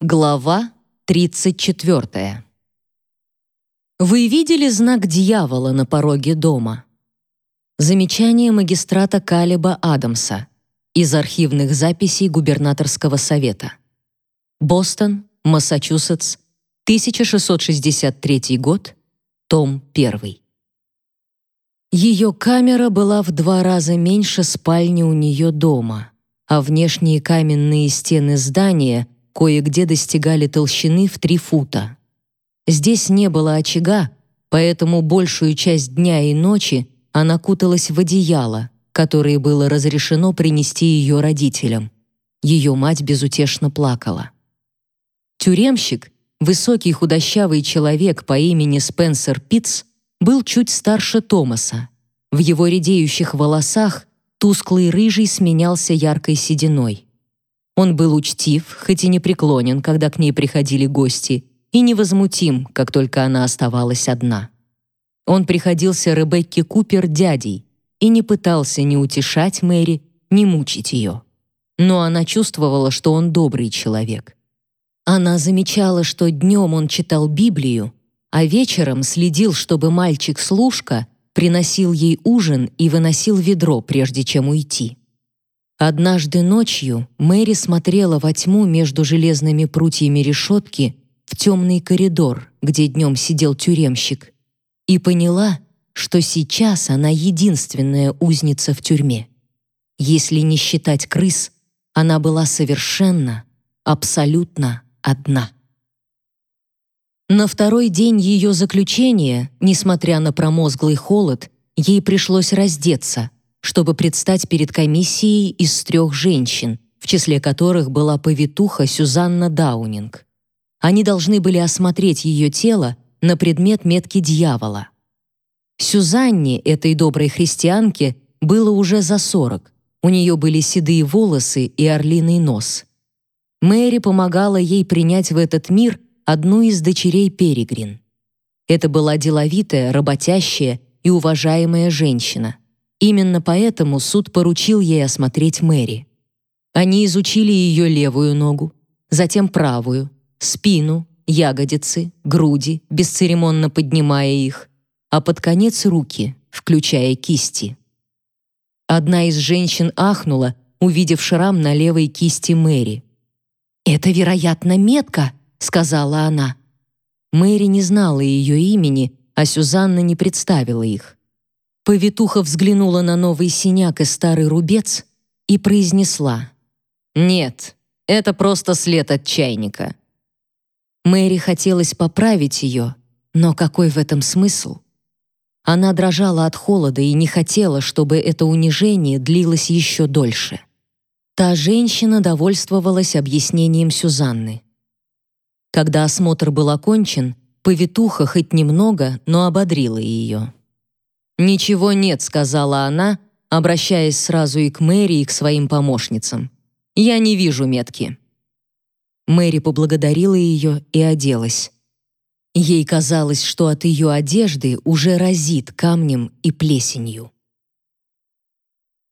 Глава 34. Вы видели знак дьявола на пороге дома? Замечание магистрата Калиба Адамса из архивных записей губернаторского совета. Бостон, Массачусетс, 1663 год, том 1. Ее камера была в два раза меньше спальни у нее дома, а внешние каменные стены здания — кое-где достигали толщины в три фута. Здесь не было очага, поэтому большую часть дня и ночи она куталась в одеяло, которое было разрешено принести ее родителям. Ее мать безутешно плакала. Тюремщик, высокий худощавый человек по имени Спенсер Питц, был чуть старше Томаса. В его редеющих волосах тусклый рыжий сменялся яркой сединой. Он был учтив, хоть и непреклонен, когда к ней приходили гости, и невозмутим, как только она оставалась одна. Он приходился Ребекке Купер дядей и не пытался ни утешать Мэри, ни мучить ее. Но она чувствовала, что он добрый человек. Она замечала, что днем он читал Библию, а вечером следил, чтобы мальчик-служка приносил ей ужин и выносил ведро, прежде чем уйти. Однажды ночью Мэри смотрела во тьму между железными прутьями решетки в темный коридор, где днем сидел тюремщик, и поняла, что сейчас она единственная узница в тюрьме. Если не считать крыс, она была совершенно, абсолютно одна. На второй день ее заключения, несмотря на промозглый холод, ей пришлось раздеться — чтобы предстать перед комиссией из трех женщин, в числе которых была повитуха Сюзанна Даунинг. Они должны были осмотреть ее тело на предмет метки дьявола. Сюзанне, этой доброй христианке, было уже за сорок. У нее были седые волосы и орлиный нос. Мэри помогала ей принять в этот мир одну из дочерей Перегрин. Это была деловитая, работящая и уважаемая женщина — Именно поэтому суд поручил ей осмотреть Мэри. Они изучили ее левую ногу, затем правую, спину, ягодицы, груди, бесцеремонно поднимая их, а под конец руки, включая кисти. Одна из женщин ахнула, увидев шрам на левой кисти Мэри. «Это, вероятно, метка», — сказала она. Мэри не знала ее имени, а Сюзанна не представила их. Повитуха взглянула на новый синяк и старый рубец и произнесла «Нет, это просто след от чайника». Мэри хотелось поправить ее, но какой в этом смысл? Она дрожала от холода и не хотела, чтобы это унижение длилось еще дольше. Та женщина довольствовалась объяснением Сюзанны. Когда осмотр был окончен, повитуха хоть немного, но ободрила ее. «Ничего нет», — сказала она, обращаясь сразу и к Мэри, и к своим помощницам. «Я не вижу метки». Мэри поблагодарила ее и оделась. Ей казалось, что от ее одежды уже разит камнем и плесенью.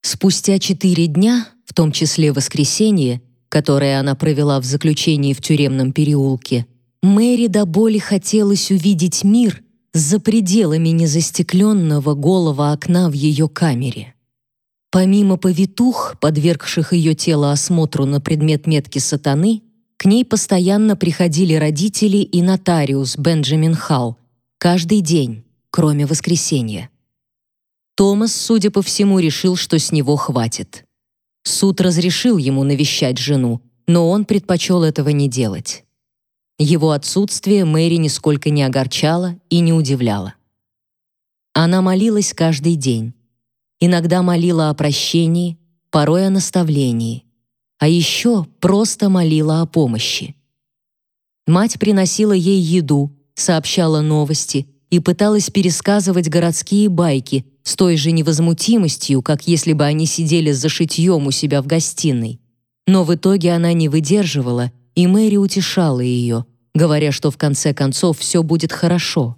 Спустя четыре дня, в том числе воскресенье, которое она провела в заключении в тюремном переулке, Мэри до боли хотелось увидеть мир за пределами незастекленного голого окна в ее камере. Помимо повитух, подвергших ее тело осмотру на предмет метки сатаны, к ней постоянно приходили родители и нотариус Бенджамин Халл каждый день, кроме воскресенья. Томас, судя по всему, решил, что с него хватит. Суд разрешил ему навещать жену, но он предпочел этого не делать. Его отсутствие Мэри нисколько не огорчало и не удивляло. Она молилась каждый день. Иногда молила о прощении, порой о наставлении, а еще просто молила о помощи. Мать приносила ей еду, сообщала новости и пыталась пересказывать городские байки с той же невозмутимостью, как если бы они сидели за шитьем у себя в гостиной. Но в итоге она не выдерживала и Мэри утешала ее, говоря, что в конце концов все будет хорошо.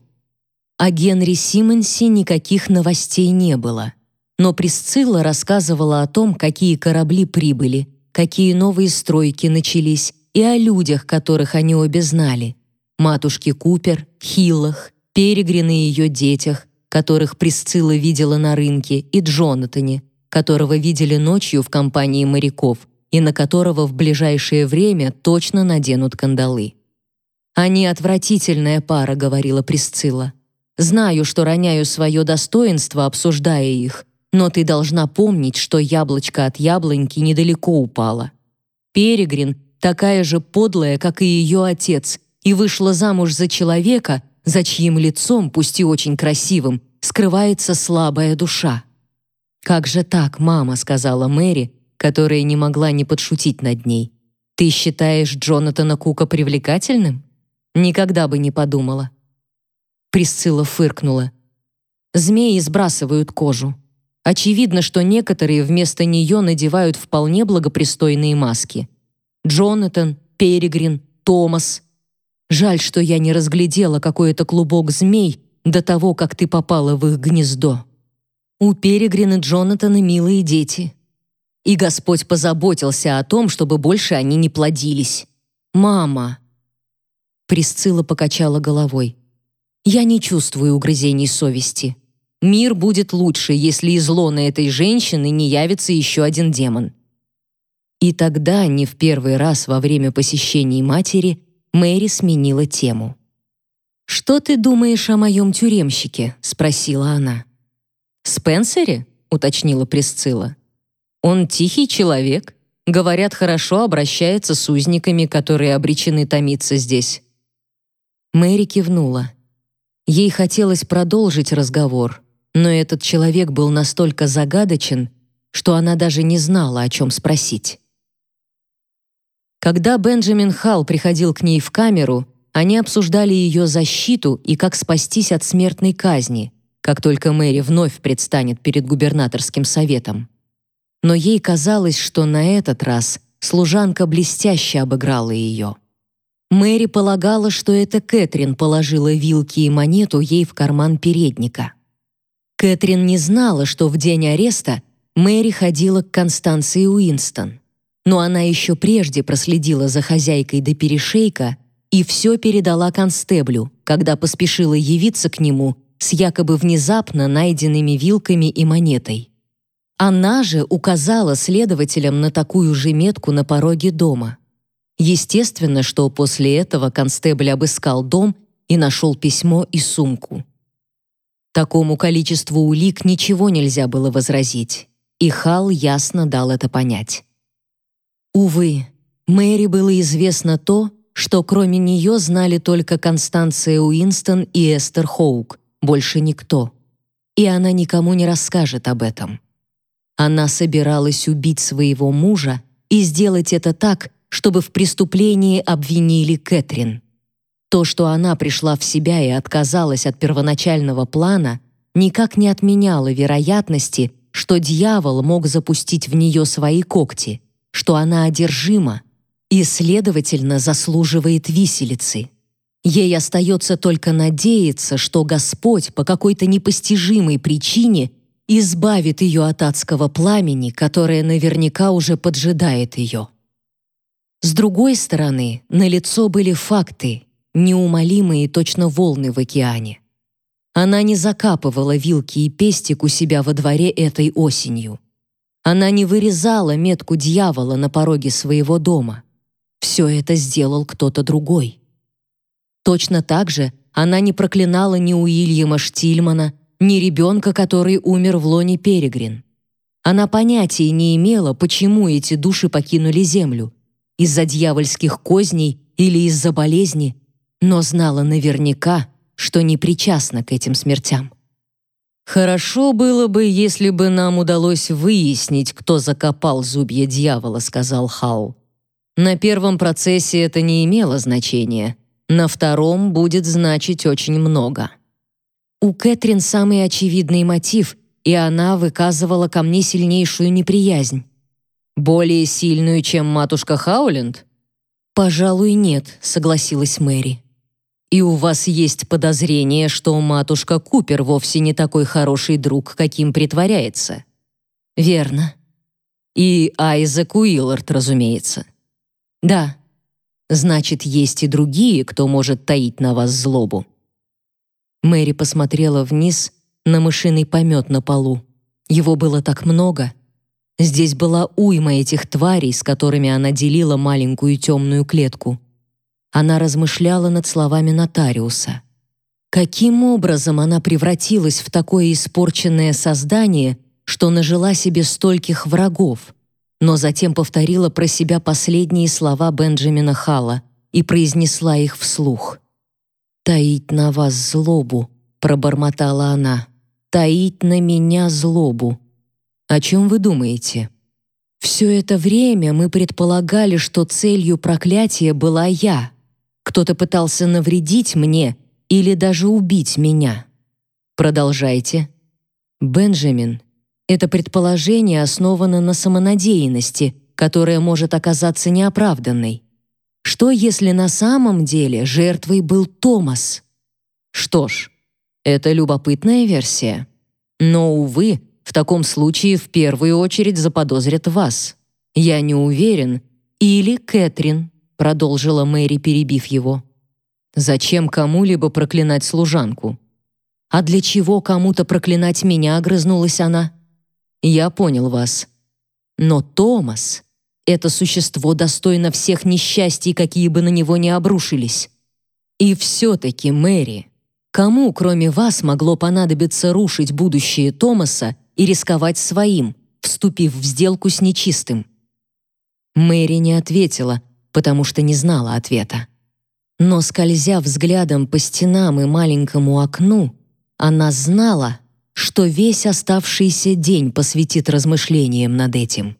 О Генри Симмонсе никаких новостей не было. Но Присцилла рассказывала о том, какие корабли прибыли, какие новые стройки начались и о людях, которых они обе знали. Матушке Купер, Хиллах, Перегрин и ее детях, которых Присцилла видела на рынке, и Джонатане, которого видели ночью в компании моряков и на которого в ближайшее время точно наденут кандалы. «Они отвратительная пара», — говорила Присцилла. «Знаю, что роняю свое достоинство, обсуждая их, но ты должна помнить, что яблочко от яблоньки недалеко упало. Перегрин такая же подлая, как и ее отец, и вышла замуж за человека, за чьим лицом, пусть и очень красивым, скрывается слабая душа. «Как же так, мама?» — сказала Мэри, которая не могла не подшутить над ней. «Ты считаешь Джонатана Кука привлекательным?» Никогда бы не подумала. Присцилла фыркнула. Змеи сбрасывают кожу. Очевидно, что некоторые вместо нее надевают вполне благопристойные маски. Джонатан, Перегрин, Томас. Жаль, что я не разглядела какой это клубок змей до того, как ты попала в их гнездо. У Перегрин и Джонатана милые дети. И Господь позаботился о том, чтобы больше они не плодились. Мама, Присцилла покачала головой. «Я не чувствую угрызений совести. Мир будет лучше, если из лона этой женщины не явится еще один демон». И тогда, не в первый раз во время посещений матери, Мэри сменила тему. «Что ты думаешь о моем тюремщике?» — спросила она. «Спенсере?» — уточнила Присцилла. «Он тихий человек. Говорят, хорошо обращается с узниками, которые обречены томиться здесь. Мэри кивнула. Ей хотелось продолжить разговор, но этот человек был настолько загадочен, что она даже не знала, о чем спросить. Когда Бенджамин Халл приходил к ней в камеру, они обсуждали ее защиту и как спастись от смертной казни, как только Мэри вновь предстанет перед губернаторским советом. Но ей казалось, что на этот раз служанка блестяще обыграла ее. Мэри полагала, что это Кэтрин положила вилки и монету ей в карман передника. Кэтрин не знала, что в день ареста Мэри ходила к Констанции Уинстон. Но она еще прежде проследила за хозяйкой до перешейка и все передала констеблю, когда поспешила явиться к нему с якобы внезапно найденными вилками и монетой. Она же указала следователям на такую же метку на пороге дома. Естественно, что после этого констебль обыскал дом и нашел письмо и сумку. Такому количеству улик ничего нельзя было возразить, и Хал ясно дал это понять. Увы, Мэри было известно то, что кроме нее знали только Констанция Уинстон и Эстер Хоук, больше никто. И она никому не расскажет об этом. Она собиралась убить своего мужа и сделать это так, чтобы в преступлении обвинили Кэтрин. То, что она пришла в себя и отказалась от первоначального плана, никак не отменяло вероятности, что дьявол мог запустить в нее свои когти, что она одержима и, следовательно, заслуживает виселицы. Ей остается только надеяться, что Господь по какой-то непостижимой причине избавит ее от адского пламени, которое наверняка уже поджидает ее. С другой стороны, на лицо были факты, неумолимые точно волны в океане. Она не закапывала вилки и пестик у себя во дворе этой осенью. Она не вырезала метку дьявола на пороге своего дома. Все это сделал кто-то другой. Точно так же она не проклинала ни Уильяма Штильмана, ни ребенка, который умер в лоне Перегрин. Она понятия не имела, почему эти души покинули землю, из-за дьявольских козней или из-за болезни, но знала наверняка, что не причастна к этим смертям. «Хорошо было бы, если бы нам удалось выяснить, кто закопал зубья дьявола», — сказал Хау. «На первом процессе это не имело значения, на втором будет значить очень много». У Кэтрин самый очевидный мотив, и она выказывала ко мне сильнейшую неприязнь. Более сильную, чем матушка Хауленд? Пожалуй, нет, согласилась Мэри. И у вас есть подозрение, что матушка Купер вовсе не такой хороший друг, каким притворяется. Верно. И Айзек Уиллард, разумеется. Да. Значит, есть и другие, кто может таить на вас злобу. Мэри посмотрела вниз на мышиный помет на полу. Его было так много. Здесь была уйма этих тварей, с которыми она делила маленькую темную клетку. Она размышляла над словами нотариуса. Каким образом она превратилась в такое испорченное создание, что нажила себе стольких врагов, но затем повторила про себя последние слова Бенджамина Халла и произнесла их вслух. «Таить на вас злобу», — пробормотала она, — «таить на меня злобу». О чем вы думаете? Все это время мы предполагали, что целью проклятия была я. Кто-то пытался навредить мне или даже убить меня. Продолжайте. Бенджамин, это предположение основано на самонадеянности, которая может оказаться неоправданной. Что если на самом деле жертвой был Томас? Что ж, это любопытная версия. Но, увы, в таком случае в первую очередь заподозрят вас. Я не уверен. Или Кэтрин, продолжила Мэри, перебив его. Зачем кому-либо проклинать служанку? А для чего кому-то проклинать меня, огрызнулась она. Я понял вас. Но Томас — это существо достойно всех несчастий, какие бы на него ни обрушились. И все-таки, Мэри, кому, кроме вас, могло понадобиться рушить будущее Томаса и рисковать своим, вступив в сделку с нечистым? Мэри не ответила, потому что не знала ответа. Но, скользя взглядом по стенам и маленькому окну, она знала, что весь оставшийся день посвятит размышлениям над этим.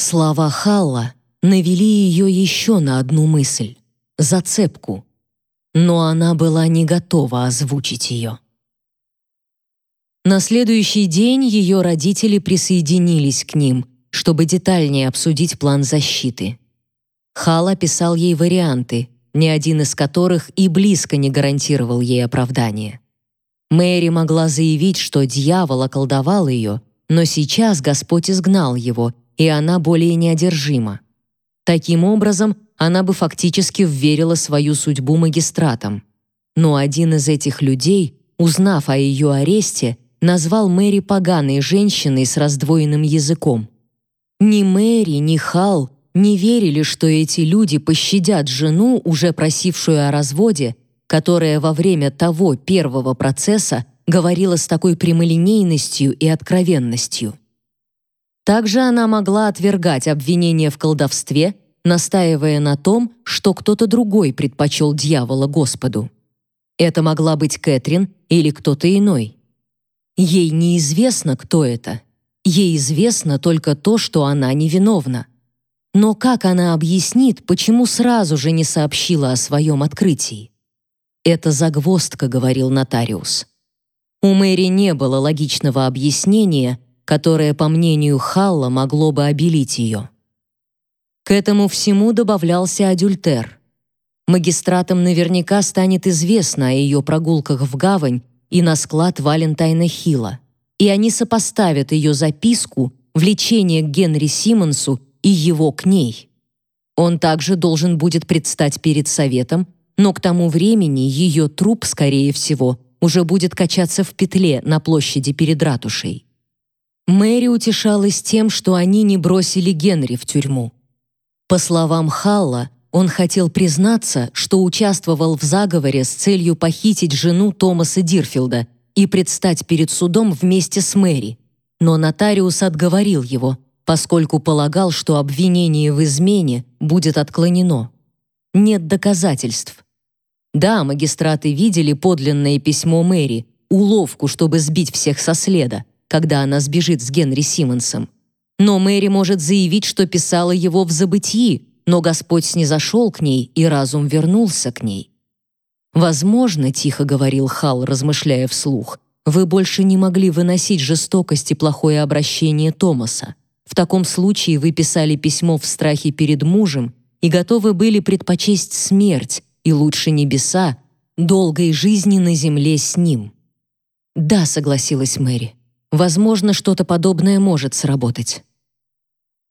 Слова Халла навели ее еще на одну мысль — зацепку. Но она была не готова озвучить ее. На следующий день ее родители присоединились к ним, чтобы детальнее обсудить план защиты. Хал описал ей варианты, ни один из которых и близко не гарантировал ей оправдания. Мэри могла заявить, что дьявол околдовал ее, но сейчас Господь изгнал его, и она более неодержима. Таким образом, она бы фактически вверила свою судьбу магистратам. Но один из этих людей, узнав о ее аресте, назвал Мэри поганой женщиной с раздвоенным языком. Ни Мэри, ни Хал не верили, что эти люди пощадят жену, уже просившую о разводе, которая во время того первого процесса говорила с такой прямолинейностью и откровенностью. Также она могла отвергать обвинения в колдовстве, настаивая на том, что кто-то другой предпочел дьявола Господу. Это могла быть Кэтрин или кто-то иной. Ей неизвестно, кто это. Ей известно только то, что она невиновна. Но как она объяснит, почему сразу же не сообщила о своем открытии? «Это загвоздка», — говорил нотариус. У Мэри не было логичного объяснения, которое, по мнению Халла, могло бы обелить ее. К этому всему добавлялся адюльтер. Магистратам наверняка станет известно о ее прогулках в гавань и на склад Валентайна Хилла, и они сопоставят ее записку, влечение к Генри Симмонсу и его к ней. Он также должен будет предстать перед советом, но к тому времени ее труп, скорее всего, уже будет качаться в петле на площади перед ратушей. Мэри утешалась тем, что они не бросили Генри в тюрьму. По словам Халла, он хотел признаться, что участвовал в заговоре с целью похитить жену Томаса Дирфилда и предстать перед судом вместе с Мэри. Но нотариус отговорил его, поскольку полагал, что обвинение в измене будет отклонено. Нет доказательств. Да, магистраты видели подлинное письмо Мэри, уловку, чтобы сбить всех со следа, когда она сбежит с Генри Симмонсом. Но Мэри может заявить, что писала его в забытии, но Господь снизошел к ней, и разум вернулся к ней. «Возможно, — тихо говорил Хал, размышляя вслух, — вы больше не могли выносить жестокость и плохое обращение Томаса. В таком случае вы писали письмо в страхе перед мужем и готовы были предпочесть смерть и лучше небеса долгой жизни на земле с ним». «Да», — согласилась Мэри, — «возможно, что-то подобное может сработать».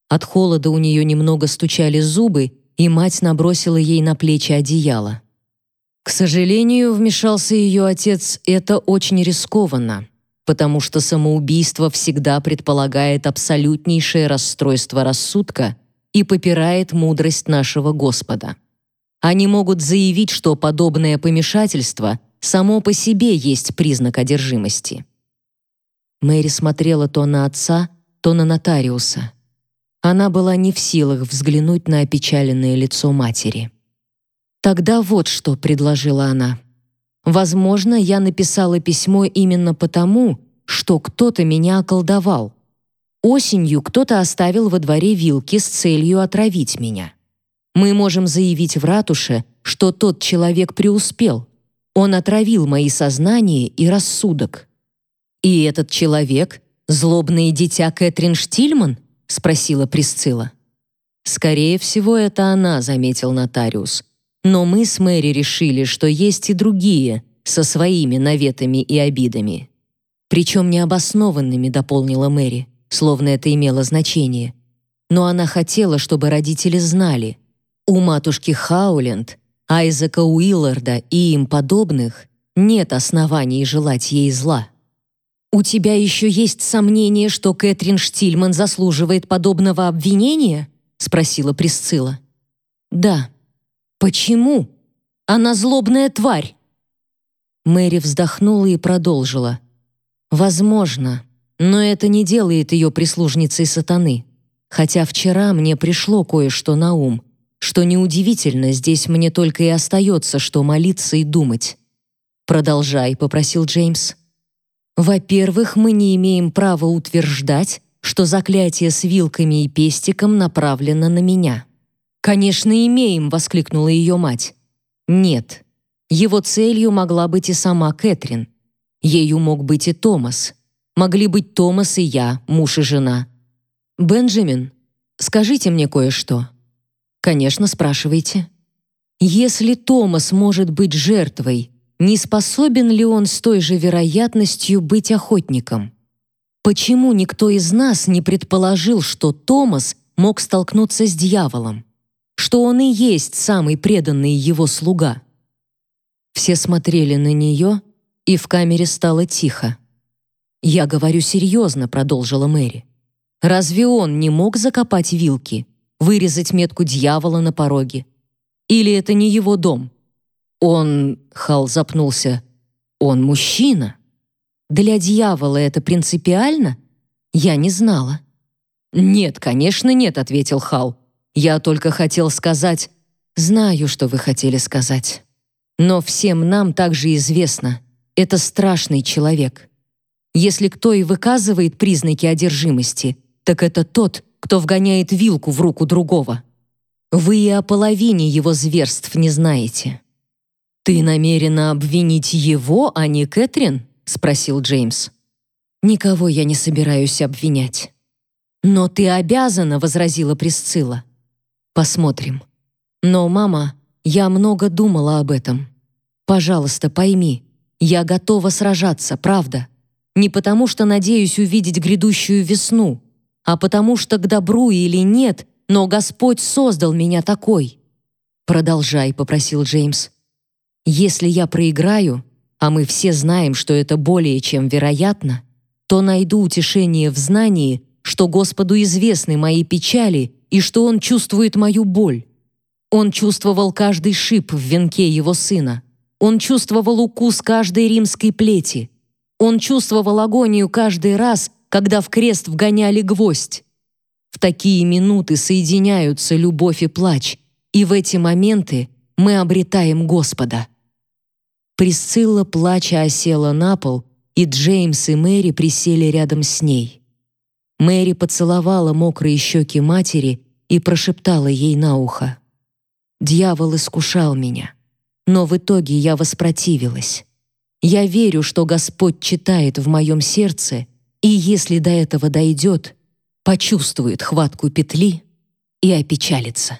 От холода у нее немного стучали зубы, и мать набросила ей на плечи одеяло. К сожалению, вмешался ее отец, это очень рискованно, потому что самоубийство всегда предполагает абсолютнейшее расстройство рассудка и попирает мудрость нашего Господа. Они могут заявить, что подобное помешательство само по себе есть признак одержимости. Мэри смотрела то на отца, то на нотариуса. Она была не в силах взглянуть на опечаленное лицо матери. Тогда вот что предложила она. Возможно, я написала письмо именно потому, что кто-то меня околдовал. Осенью кто-то оставил во дворе вилки с целью отравить меня. Мы можем заявить в ратуше, что тот человек преуспел. Он отравил мои сознание и рассудок. И этот человек — злобное дитя Кэтрин Штильман? спросила Присцилла. Скорее всего, это она, заметил нотариус. Но мы с Мэри решили, что есть и другие со своими наветами и обидами. Причем необоснованными, дополнила Мэри, словно это имело значение. Но она хотела, чтобы родители знали. У матушки Хауленд, Айзека Уилларда и им подобных нет оснований желать ей зла. «У тебя еще есть сомнение, что Кэтрин Штильман заслуживает подобного обвинения?» — спросила Присцилла. «Да». «Почему? Она злобная тварь!» Мэри вздохнула и продолжила. «Возможно, но это не делает ее прислужницей сатаны. Хотя вчера мне пришло кое-что на ум, что неудивительно, здесь мне только и остается, что молиться и думать». «Продолжай», — попросил Джеймс. Во-первых, мы не имеем права утверждать, что заклятие с вилками и пестиком направлено на меня. Конечно, имеем, воскликнула ее мать. Нет. Его целью могла быть и сама Кэтрин. Ею мог быть и Томас. Могли быть Томас и я, муж и жена. Бенджамин, скажите мне кое-что. Конечно, спрашивайте. Если Томас может быть жертвой, не способен ли он с той же вероятностью быть охотником? Почему никто из нас не предположил, что Томас мог столкнуться с дьяволом? Что он и есть самый преданный его слуга? Все смотрели на нее, и в камере стало тихо. «Я говорю серьезно», — продолжила Мэри. «Разве он не мог закопать вилки, вырезать метку дьявола на пороге? Или это не его дом?» «Он...» — Хал запнулся. «Он мужчина». «Для дьявола это принципиально?» «Я не знала». «Нет, конечно, нет», — ответил Хал. «Я только хотел сказать...» «Знаю, что вы хотели сказать. Но всем нам также известно, это страшный человек. Если кто и выказывает признаки одержимости, так это тот, кто вгоняет вилку в руку другого. Вы и о половине его зверств не знаете». «Ты намерена обвинить его, а не Кэтрин?» — спросил Джеймс. «Никого я не собираюсь обвинять». «Но ты обязана», — возразила Присцилла. «Посмотрим. Но, мама, я много думала об этом. Пожалуйста, пойми, я готова сражаться, правда. Не потому что надеюсь увидеть грядущую весну, а потому что к добру или нет, но Господь создал меня такой». «Продолжай», — попросил Джеймс. Если я проиграю, а мы все знаем, что это более чем вероятно, то найду утешение в знании, что Господу известны мои печали и что Он чувствует мою боль. Он чувствовал каждый шип в венке его сына. Он чувствовал укус каждой римской плети. Он чувствовал агонию каждый раз, когда в крест вгоняли гвоздь. В такие минуты соединяются любовь и плач, и в эти моменты мы обретаем Господа. Присцилла, плача, осела на пол, и Джеймс и Мэри присели рядом с ней. Мэри поцеловала мокрые щеки матери и прошептала ей на ухо. «Дьявол искушал меня, но в итоге я воспротивилась. Я верю, что Господь читает в моем сердце, и если до этого дойдет, почувствует хватку петли и опечалится».